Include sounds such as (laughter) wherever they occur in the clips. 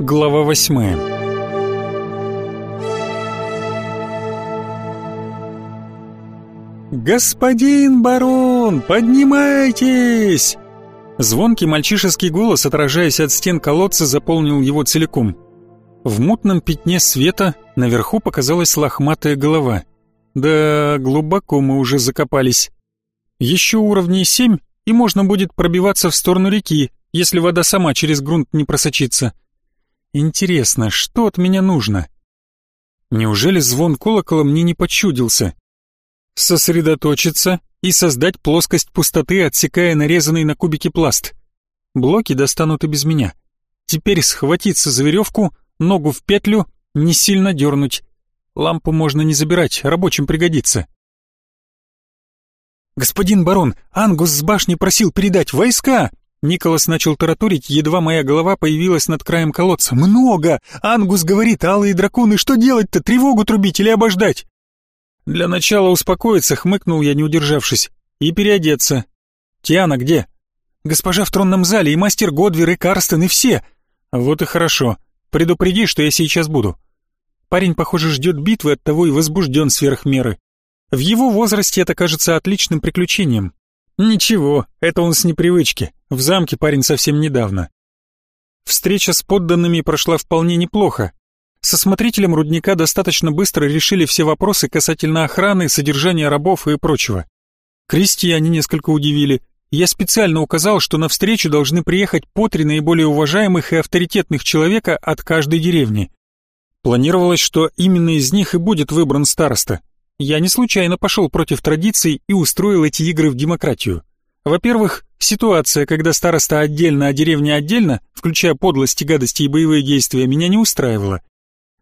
Глава восьмая «Господин барон, поднимайтесь!» Звонкий мальчишеский голос, отражаясь от стен колодца, заполнил его целиком. В мутном пятне света наверху показалась лохматая голова. Да, глубоко мы уже закопались. Еще уровней семь, и можно будет пробиваться в сторону реки, если вода сама через грунт не просочится. Интересно, что от меня нужно? Неужели звон колокола мне не почудился? Сосредоточиться и создать плоскость пустоты, отсекая нарезанный на кубики пласт. Блоки достанут и без меня. Теперь схватиться за веревку, ногу в петлю, не сильно дернуть. Лампу можно не забирать, рабочим пригодится. «Господин барон, Ангус с башни просил передать войска!» Николас начал тараторить, едва моя голова появилась над краем колодца. «Много! Ангус говорит, алые драконы, что делать-то? Тревогу трубить или обождать?» Для начала успокоиться, хмыкнул я, не удержавшись, и переодеться. Тиана где? Госпожа в тронном зале, и мастер Годвер, и Карстен, и все. Вот и хорошо. Предупреди, что я сейчас буду. Парень, похоже, ждет битвы, оттого и возбужден сверх меры. В его возрасте это кажется отличным приключением. Ничего, это он с непривычки. В замке парень совсем недавно. Встреча с подданными прошла вполне неплохо. Со смотрителем рудника достаточно быстро решили все вопросы касательно охраны, содержания рабов и прочего. Крестьяне несколько удивили. Я специально указал, что на встречу должны приехать по три наиболее уважаемых и авторитетных человека от каждой деревни. Планировалось, что именно из них и будет выбран староста. Я не случайно пошел против традиций и устроил эти игры в демократию. Во-первых, ситуация, когда староста отдельно, а деревня отдельно, включая подлости, гадости и боевые действия, меня не устраивала.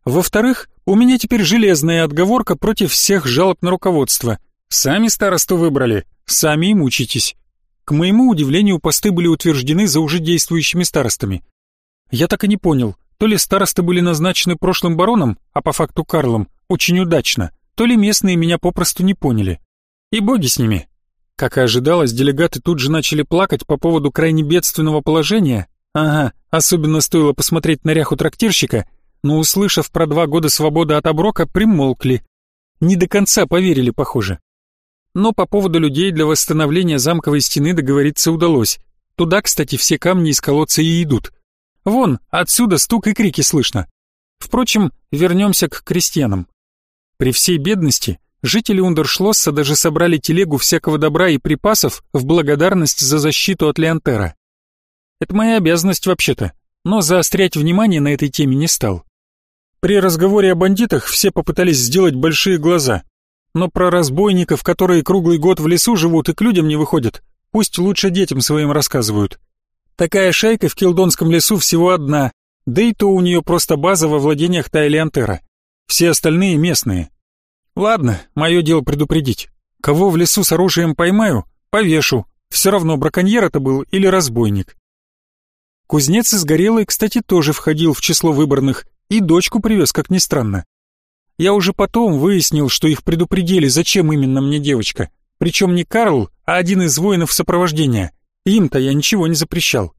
Во-вторых, у меня теперь железная отговорка против всех жалоб на руководство. Сами старосту выбрали, сами и мучитесь. К моему удивлению, посты были утверждены за уже действующими старостами. Я так и не понял, то ли старосты были назначены прошлым бароном, а по факту Карлом, очень удачно, то ли местные меня попросту не поняли. И боги с ними. Как и ожидалось, делегаты тут же начали плакать по поводу крайне бедственного положения. Ага, особенно стоило посмотреть на ряху трактирщика — но, услышав про два года свободы от оброка, примолкли. Не до конца поверили, похоже. Но по поводу людей для восстановления замковой стены договориться удалось. Туда, кстати, все камни из колодца и идут. Вон, отсюда стук и крики слышно. Впрочем, вернемся к крестьянам. При всей бедности жители Ундершлосса даже собрали телегу всякого добра и припасов в благодарность за защиту от Леонтера. Это моя обязанность вообще-то, но заострять внимание на этой теме не стал. При разговоре о бандитах все попытались сделать большие глаза. Но про разбойников, которые круглый год в лесу живут и к людям не выходят, пусть лучше детям своим рассказывают. Такая шайка в Килдонском лесу всего одна, да и то у нее просто база во владениях Тайлиантера. Все остальные местные. Ладно, мое дело предупредить. Кого в лесу с оружием поймаю, повешу. Все равно браконьер это был или разбойник. Кузнец из Горелой, кстати, тоже входил в число выборных, и дочку привез, как ни странно. Я уже потом выяснил, что их предупредили, зачем именно мне девочка. Причем не Карл, а один из воинов сопровождения. Им-то я ничего не запрещал.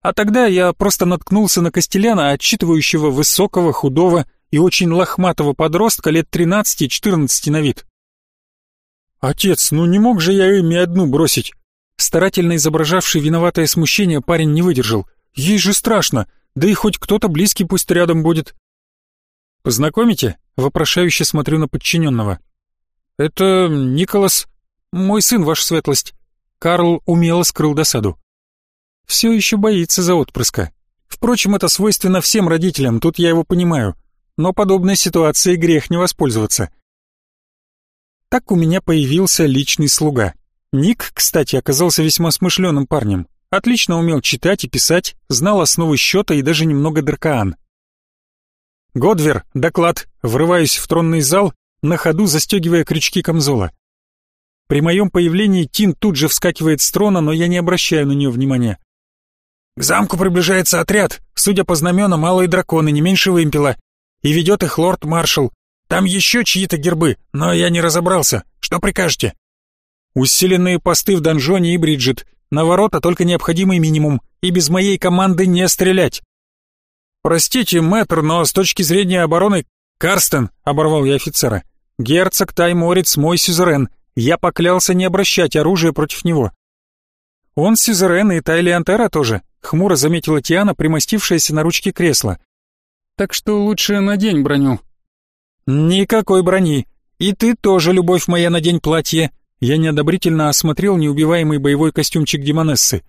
А тогда я просто наткнулся на Костеляна, отчитывающего высокого, худого и очень лохматого подростка лет 13-14 на вид. «Отец, ну не мог же я ими одну бросить?» Старательно изображавший виноватое смущение парень не выдержал. «Ей же страшно, да и хоть кто-то близкий пусть рядом будет. Познакомите? Вопрошающе смотрю на подчиненного. Это Николас, мой сын, ваша светлость. Карл умело скрыл досаду. Все еще боится за отпрыска. Впрочем, это свойственно всем родителям, тут я его понимаю. Но подобной ситуации грех не воспользоваться. Так у меня появился личный слуга. Ник, кстати, оказался весьма смышленым парнем. Отлично умел читать и писать, знал основы счета и даже немного дракоан. «Годвер, доклад!» Врываюсь в тронный зал, на ходу застегивая крючки камзола. При моем появлении Тин тут же вскакивает с трона, но я не обращаю на нее внимания. К замку приближается отряд, судя по знаменам, малые драконы, не меньше вымпела. И ведет их лорд-маршал. Там еще чьи-то гербы, но я не разобрался. Что прикажете? Усиленные посты в донжоне и Бриджит. На ворота только необходимый минимум, и без моей команды не стрелять. «Простите, мэтр, но с точки зрения обороны...» «Карстен!» — оборвал я офицера. «Герцог Тайморец мой сюзерен. Я поклялся не обращать оружие против него». «Он сюзерен и Тайлиантера тоже», — хмуро заметила Тиана, примостившаяся на ручке кресла. «Так что лучше надень броню». «Никакой брони. И ты тоже, любовь моя, надень платье». Я неодобрительно осмотрел неубиваемый боевой костюмчик Демонессы.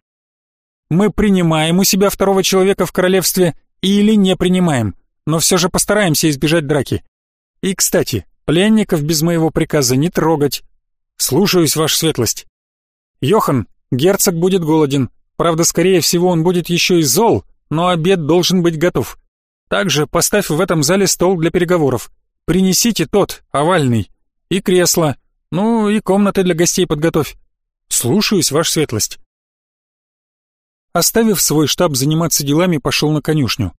«Мы принимаем у себя второго человека в королевстве или не принимаем, но все же постараемся избежать драки. И, кстати, пленников без моего приказа не трогать. Слушаюсь, ваша светлость. Йохан, герцог будет голоден. Правда, скорее всего, он будет еще и зол, но обед должен быть готов. Также поставь в этом зале стол для переговоров. Принесите тот, овальный, и кресло, ну и комнаты для гостей подготовь. Слушаюсь, ваша светлость. Оставив свой штаб заниматься делами, пошел на конюшню.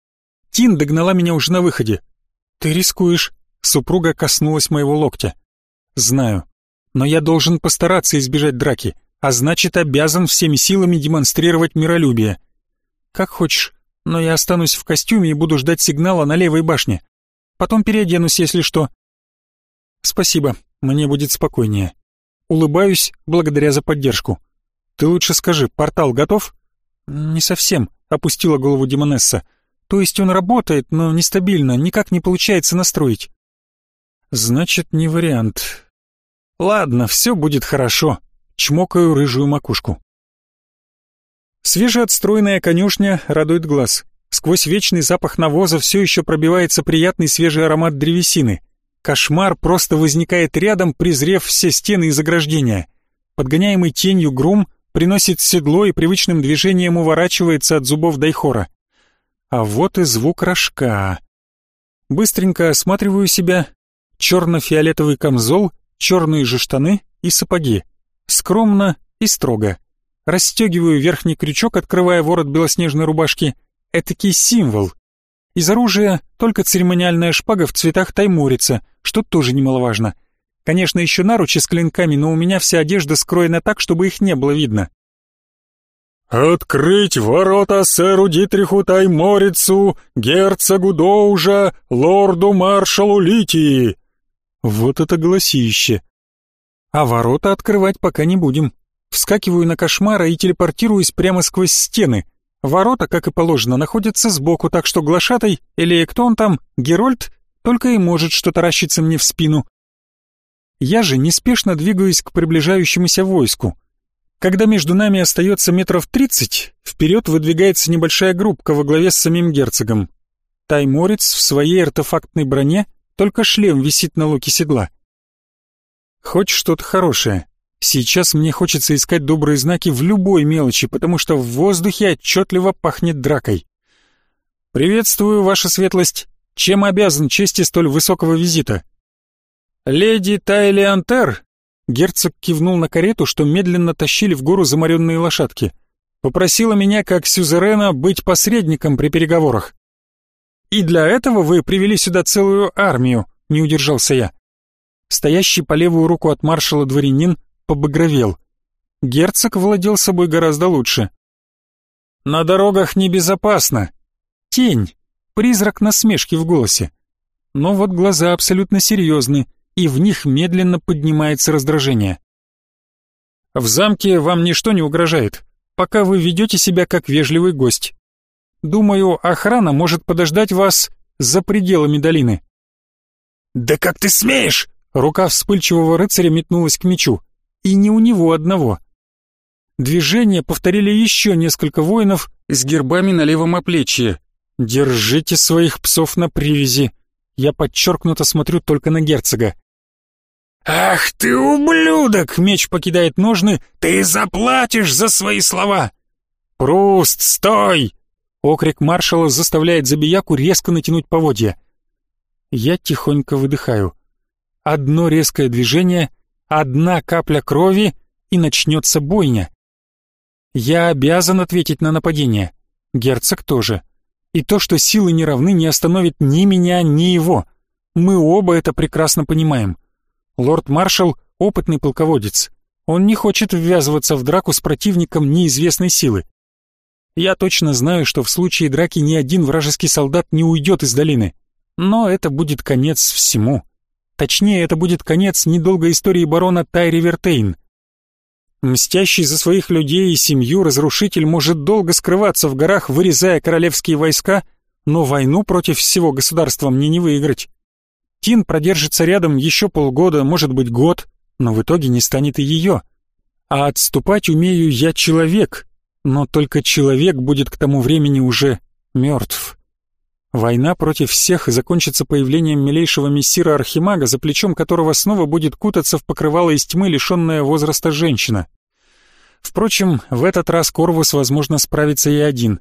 Тин догнала меня уже на выходе. «Ты рискуешь», — супруга коснулась моего локтя. «Знаю, но я должен постараться избежать драки, а значит, обязан всеми силами демонстрировать миролюбие. Как хочешь, но я останусь в костюме и буду ждать сигнала на левой башне. Потом переоденусь, если что». «Спасибо, мне будет спокойнее». Улыбаюсь, благодаря за поддержку. «Ты лучше скажи, портал готов?» «Не совсем», — опустила голову Демонесса. «То есть он работает, но нестабильно, никак не получается настроить». «Значит, не вариант». «Ладно, все будет хорошо», — чмокаю рыжую макушку. Свежеотстроенная конюшня радует глаз. Сквозь вечный запах навоза все еще пробивается приятный свежий аромат древесины. Кошмар просто возникает рядом, презрев все стены и заграждения. Подгоняемый тенью грум приносит седло и привычным движением уворачивается от зубов Дайхора. А вот и звук рожка. Быстренько осматриваю себя. Черно-фиолетовый камзол, черные же штаны и сапоги. Скромно и строго. Расстегиваю верхний крючок, открывая ворот белоснежной рубашки. Этакий символ. Из оружия только церемониальная шпага в цветах таймурица, что тоже немаловажно. Конечно, еще наручи с клинками, но у меня вся одежда скроена так, чтобы их не было видно. «Открыть ворота сэру Дитриху Тайморицу, герцогу Доужа, лорду-маршалу Литии!» Вот это голосище! А ворота открывать пока не будем. Вскакиваю на кошмара и телепортируюсь прямо сквозь стены. Ворота, как и положено, находятся сбоку, так что глашатай, или кто он там, Герольд, только и может что-то таращиться мне в спину. Я же неспешно двигаюсь к приближающемуся войску. Когда между нами остается метров тридцать, вперед выдвигается небольшая группка во главе с самим герцогом. Тайморец в своей артефактной броне, только шлем висит на луке седла. Хоть что-то хорошее. Сейчас мне хочется искать добрые знаки в любой мелочи, потому что в воздухе отчетливо пахнет дракой. «Приветствую, ваша светлость. Чем обязан чести столь высокого визита?» «Леди Тайлиантер!» Герцог кивнул на карету, что медленно тащили в гору заморенные лошадки. «Попросила меня, как сюзерена, быть посредником при переговорах». «И для этого вы привели сюда целую армию», — не удержался я. Стоящий по левую руку от маршала дворянин побагровел. Герцог владел собой гораздо лучше. «На дорогах небезопасно. Тень, призрак насмешки в голосе. Но вот глаза абсолютно серьезны, и в них медленно поднимается раздражение. В замке вам ничто не угрожает, пока вы ведете себя как вежливый гость. Думаю, охрана может подождать вас за пределами долины. «Да как ты смеешь!» Рука вспыльчивого рыцаря метнулась к мечу. И не у него одного. Движение повторили еще несколько воинов с гербами на левом оплечье. «Держите своих псов на привязи!» Я подчеркнуто смотрю только на герцога. «Ах ты, ублюдок!» — меч покидает ножны. «Ты заплатишь за свои слова!» «Пруст, стой!» Окрик маршала заставляет забияку резко натянуть поводья. Я тихонько выдыхаю. Одно резкое движение, одна капля крови, и начнется бойня. Я обязан ответить на нападение. Герцог тоже. И то, что силы не равны, не остановит ни меня, ни его. Мы оба это прекрасно понимаем. Лорд-маршал — опытный полководец. Он не хочет ввязываться в драку с противником неизвестной силы. Я точно знаю, что в случае драки ни один вражеский солдат не уйдет из долины. Но это будет конец всему. Точнее, это будет конец недолгой истории барона Тайри Вертейн. Мстящий за своих людей и семью разрушитель может долго скрываться в горах, вырезая королевские войска, но войну против всего государства мне не выиграть. Тин продержится рядом еще полгода, может быть год, но в итоге не станет и ее. А отступать умею я человек, но только человек будет к тому времени уже мертв. Война против всех закончится появлением милейшего мессира Архимага, за плечом которого снова будет кутаться в покрывало из тьмы, лишенная возраста женщина. Впрочем, в этот раз Корвус, возможно, справится и один.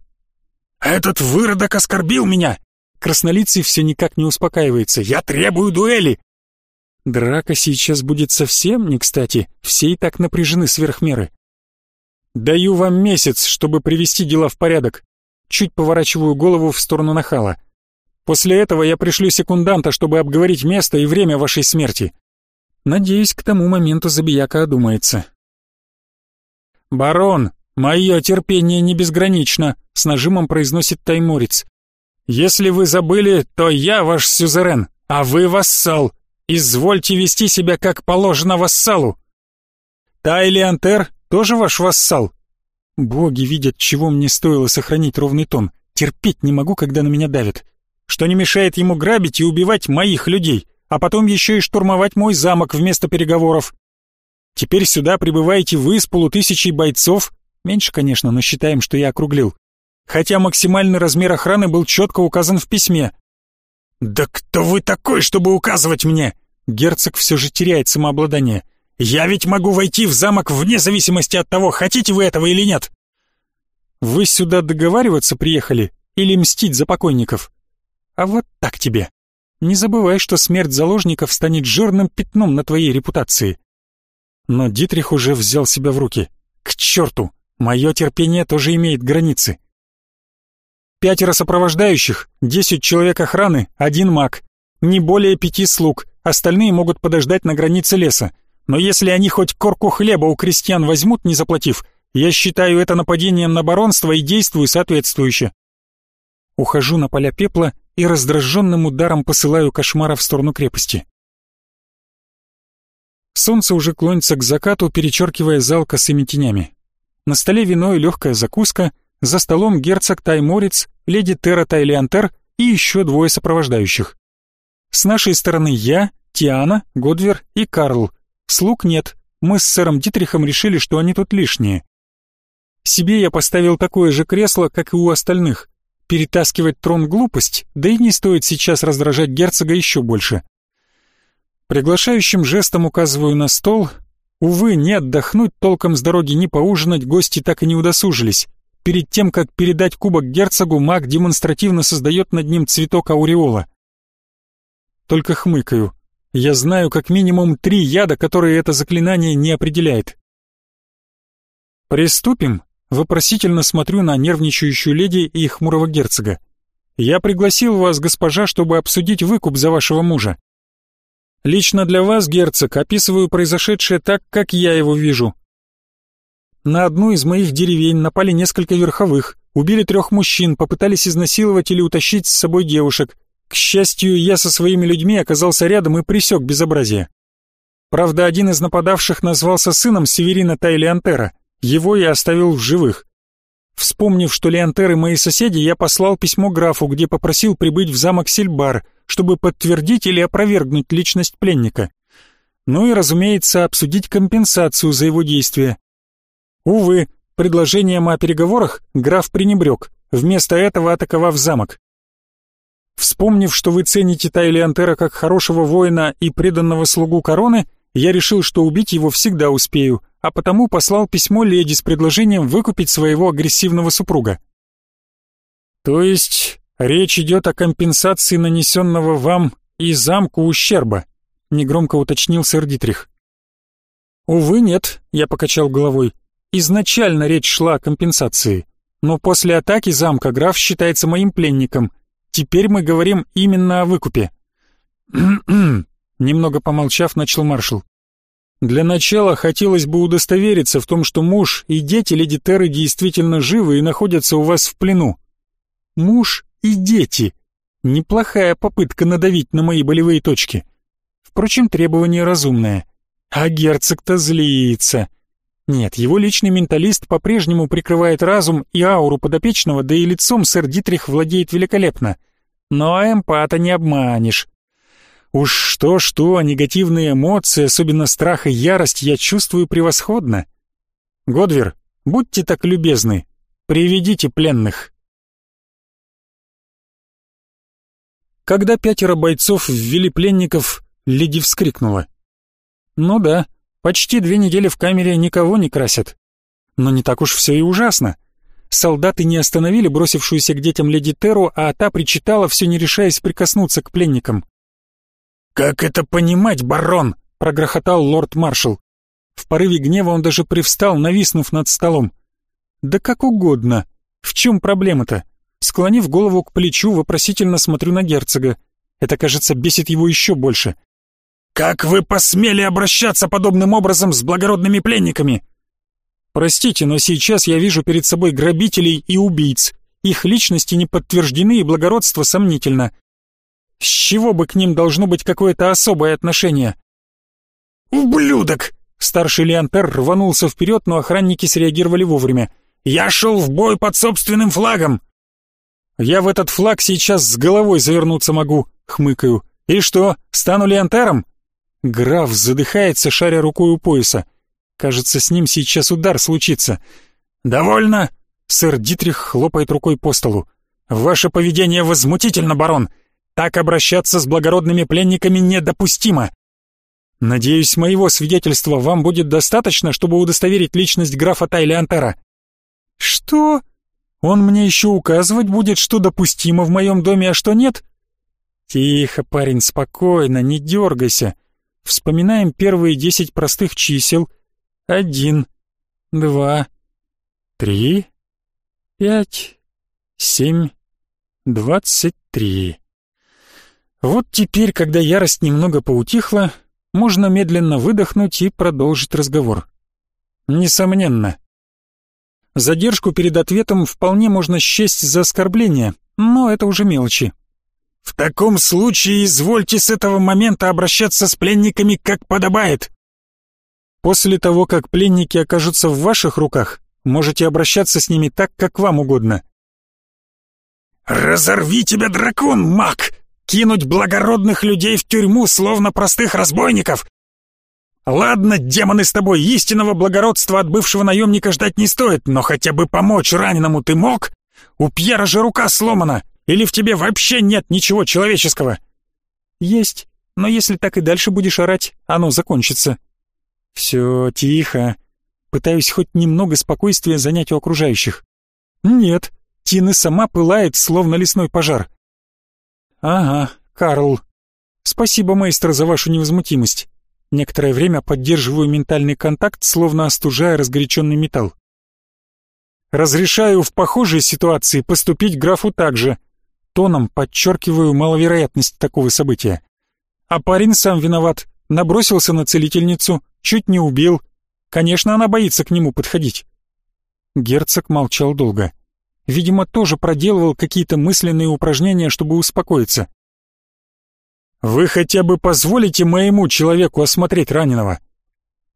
«Этот выродок оскорбил меня!» Краснолицый все никак не успокаивается. «Я требую дуэли!» Драка сейчас будет совсем не кстати, все и так напряжены сверх меры. «Даю вам месяц, чтобы привести дела в порядок чуть поворачиваю голову в сторону нахала. После этого я пришлю секунданта, чтобы обговорить место и время вашей смерти. Надеюсь, к тому моменту забияка одумается. «Барон, мое терпение не безгранично», — с нажимом произносит тайморец. «Если вы забыли, то я ваш сюзерен, а вы вассал. Извольте вести себя как положено вассалу». «Тайли Антер тоже ваш вассал?» Боги видят, чего мне стоило сохранить ровный тон. Терпеть не могу, когда на меня давят. Что не мешает ему грабить и убивать моих людей, а потом еще и штурмовать мой замок вместо переговоров. Теперь сюда прибываете вы с полутысячей бойцов. Меньше, конечно, но считаем, что я округлил. Хотя максимальный размер охраны был четко указан в письме. «Да кто вы такой, чтобы указывать мне?» Герцог все же теряет самообладание. Я ведь могу войти в замок вне зависимости от того, хотите вы этого или нет. Вы сюда договариваться приехали или мстить за покойников? А вот так тебе. Не забывай, что смерть заложников станет жирным пятном на твоей репутации. Но Дитрих уже взял себя в руки. К черту, мое терпение тоже имеет границы. Пятеро сопровождающих, десять человек охраны, один маг. Не более пяти слуг, остальные могут подождать на границе леса но если они хоть корку хлеба у крестьян возьмут, не заплатив, я считаю это нападением на баронство и действую соответствующе. Ухожу на поля пепла и раздраженным ударом посылаю кошмара в сторону крепости. Солнце уже клонится к закату, перечеркивая зал косыми тенями. На столе вино и легкая закуска, за столом герцог Тайморец, леди Тера Тайлиантер и еще двое сопровождающих. С нашей стороны я, Тиана, Годвер и Карл — Слуг нет, мы с сэром Дитрихом решили, что они тут лишние. Себе я поставил такое же кресло, как и у остальных. Перетаскивать трон глупость, да и не стоит сейчас раздражать герцога еще больше. Приглашающим жестом указываю на стол. Увы, не отдохнуть толком с дороги, не поужинать гости так и не удосужились. Перед тем, как передать кубок герцогу, маг демонстративно создает над ним цветок ауреола. Только хмыкаю. Я знаю как минимум три яда, которые это заклинание не определяет. «Приступим?» — вопросительно смотрю на нервничающую леди и хмурого герцога. «Я пригласил вас, госпожа, чтобы обсудить выкуп за вашего мужа. Лично для вас, герцог, описываю произошедшее так, как я его вижу. На одну из моих деревень напали несколько верховых, убили трех мужчин, попытались изнасиловать или утащить с собой девушек, к счастью, я со своими людьми оказался рядом и пресек безобразие. Правда, один из нападавших назвался сыном Северина Тайлиантера. Его я оставил в живых. Вспомнив, что Леонтеры мои соседи, я послал письмо графу, где попросил прибыть в замок Сильбар, чтобы подтвердить или опровергнуть личность пленника. Ну и, разумеется, обсудить компенсацию за его действия. Увы, предложением о переговорах граф пренебрег, вместо этого атаковав замок. Вспомнив, что вы цените Тайлиантера как хорошего воина и преданного слугу короны, я решил, что убить его всегда успею, а потому послал письмо леди с предложением выкупить своего агрессивного супруга. То есть речь идет о компенсации нанесенного вам и замку ущерба, негромко уточнил сэр Дитрих. Увы, нет, я покачал головой. Изначально речь шла о компенсации, но после атаки замка граф считается моим пленником — Теперь мы говорим именно о выкупе. (clears throat) Немного помолчав, начал маршал. Для начала хотелось бы удостовериться в том, что муж и дети леди Терры действительно живы и находятся у вас в плену. Муж и дети. Неплохая попытка надавить на мои болевые точки. Впрочем, требование разумное. А герцог-то злится. Нет, его личный менталист по-прежнему прикрывает разум и ауру подопечного, да и лицом сэр Дитрих владеет великолепно. Но эмпата не обманешь. Уж что-что, а негативные эмоции, особенно страх и ярость, я чувствую превосходно. Годвер, будьте так любезны, приведите пленных. Когда пятеро бойцов ввели пленников, леди вскрикнула. Ну да, почти две недели в камере никого не красят. Но не так уж все и ужасно. Солдаты не остановили бросившуюся к детям леди Теру, а та причитала, все не решаясь прикоснуться к пленникам. «Как это понимать, барон?» — прогрохотал лорд-маршал. В порыве гнева он даже привстал, нависнув над столом. «Да как угодно. В чем проблема-то?» Склонив голову к плечу, вопросительно смотрю на герцога. Это, кажется, бесит его еще больше. «Как вы посмели обращаться подобным образом с благородными пленниками?» «Простите, но сейчас я вижу перед собой грабителей и убийц. Их личности не подтверждены и благородство сомнительно. С чего бы к ним должно быть какое-то особое отношение? «Ублюдок!» Старший Леонтер рванулся вперед, но охранники среагировали вовремя. «Я шел в бой под собственным флагом!» «Я в этот флаг сейчас с головой завернуться могу», — хмыкаю. «И что, стану Леонтером?» Граф задыхается, шаря рукой у пояса. Кажется, с ним сейчас удар случится. «Довольно?» — сэр Дитрих хлопает рукой по столу. «Ваше поведение возмутительно, барон. Так обращаться с благородными пленниками недопустимо. Надеюсь, моего свидетельства вам будет достаточно, чтобы удостоверить личность графа Тайлиантера. Что? Он мне еще указывать будет, что допустимо в моем доме, а что нет? Тихо, парень, спокойно, не дергайся. Вспоминаем первые десять простых чисел. Один, два, три, пять, семь, двадцать три. Вот теперь, когда ярость немного поутихла, можно медленно выдохнуть и продолжить разговор. Несомненно. Задержку перед ответом вполне можно счесть за оскорбление, но это уже мелочи. «В таком случае извольте с этого момента обращаться с пленниками как подобает». «После того, как пленники окажутся в ваших руках, можете обращаться с ними так, как вам угодно». «Разорви тебя, дракон, маг!» Кинуть благородных людей в тюрьму, словно простых разбойников? Ладно, демоны с тобой, истинного благородства от бывшего наемника ждать не стоит, но хотя бы помочь раненому ты мог? У Пьера же рука сломана, или в тебе вообще нет ничего человеческого? Есть, но если так и дальше будешь орать, оно закончится. Все, тихо. Пытаюсь хоть немного спокойствия занять у окружающих. Нет, Тина сама пылает, словно лесной пожар. «Ага, Карл. Спасибо, мейстер, за вашу невозмутимость. Некоторое время поддерживаю ментальный контакт, словно остужая разгоряченный металл. Разрешаю в похожей ситуации поступить графу так же. Тоном подчеркиваю маловероятность такого события. А парень сам виноват. Набросился на целительницу, чуть не убил. Конечно, она боится к нему подходить. Герцог молчал долго. Видимо, тоже проделывал какие-то мысленные упражнения, чтобы успокоиться. «Вы хотя бы позволите моему человеку осмотреть раненого?»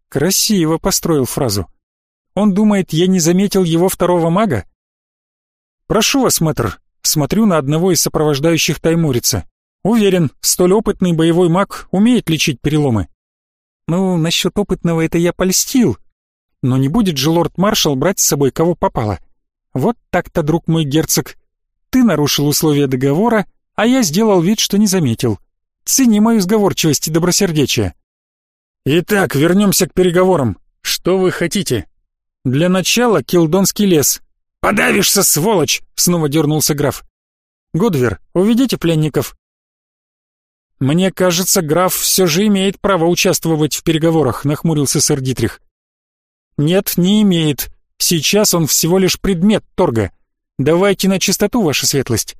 Красиво построил фразу. Он думает, я не заметил его второго мага? «Прошу вас, мэтр», смотрю на одного из сопровождающих таймурица. Уверен, столь опытный боевой маг умеет лечить переломы. Ну, насчет опытного это я польстил. Но не будет же лорд-маршал брать с собой кого попало. Вот так-то, друг мой герцог. Ты нарушил условия договора, а я сделал вид, что не заметил. Цени мою сговорчивость и добросердечие. Итак, вернемся к переговорам. Что вы хотите? Для начала Килдонский лес. Подавишься, сволочь! Снова дернулся граф. Годвер, уведите пленников. Мне кажется, граф все же имеет право участвовать в переговорах, нахмурился сэр Дитрих. Нет, не имеет. Сейчас он всего лишь предмет торга. Давайте на чистоту, ваша светлость.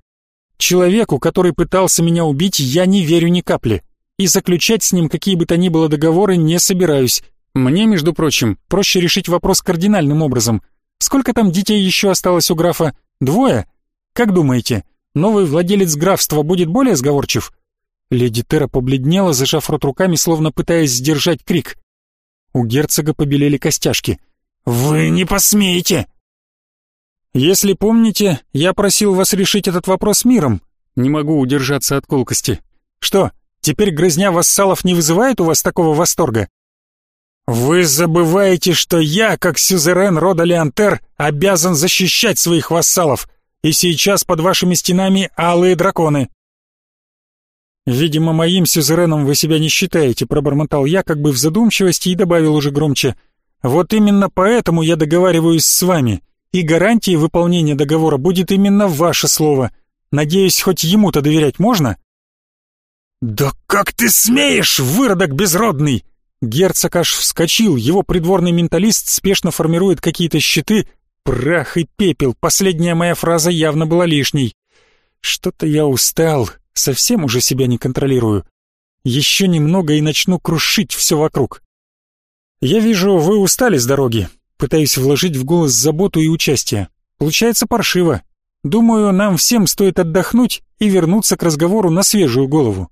Человеку, который пытался меня убить, я не верю ни капли. И заключать с ним какие бы то ни было договоры не собираюсь. Мне, между прочим, проще решить вопрос кардинальным образом. Сколько там детей еще осталось у графа? Двое? Как думаете, новый владелец графства будет более сговорчив? Леди Тера побледнела, зажав рот руками, словно пытаясь сдержать крик. У герцога побелели костяшки. «Вы не посмеете!» «Если помните, я просил вас решить этот вопрос миром. Не могу удержаться от колкости. Что, теперь грызня вассалов не вызывает у вас такого восторга?» «Вы забываете, что я, как сюзерен рода Леонтер, обязан защищать своих вассалов, и сейчас под вашими стенами алые драконы». «Видимо, моим сюзереном вы себя не считаете», — пробормотал я как бы в задумчивости и добавил уже громче. «Вот именно поэтому я договариваюсь с вами, и гарантией выполнения договора будет именно ваше слово. Надеюсь, хоть ему-то доверять можно?» «Да как ты смеешь, выродок безродный!» Герцог аж вскочил, его придворный менталист спешно формирует какие-то щиты. Прах и пепел, последняя моя фраза явно была лишней. Что-то я устал, совсем уже себя не контролирую. Еще немного и начну крушить все вокруг. Я вижу, вы устали с дороги. Пытаюсь вложить в голос заботу и участие. Получается паршиво. Думаю, нам всем стоит отдохнуть и вернуться к разговору на свежую голову.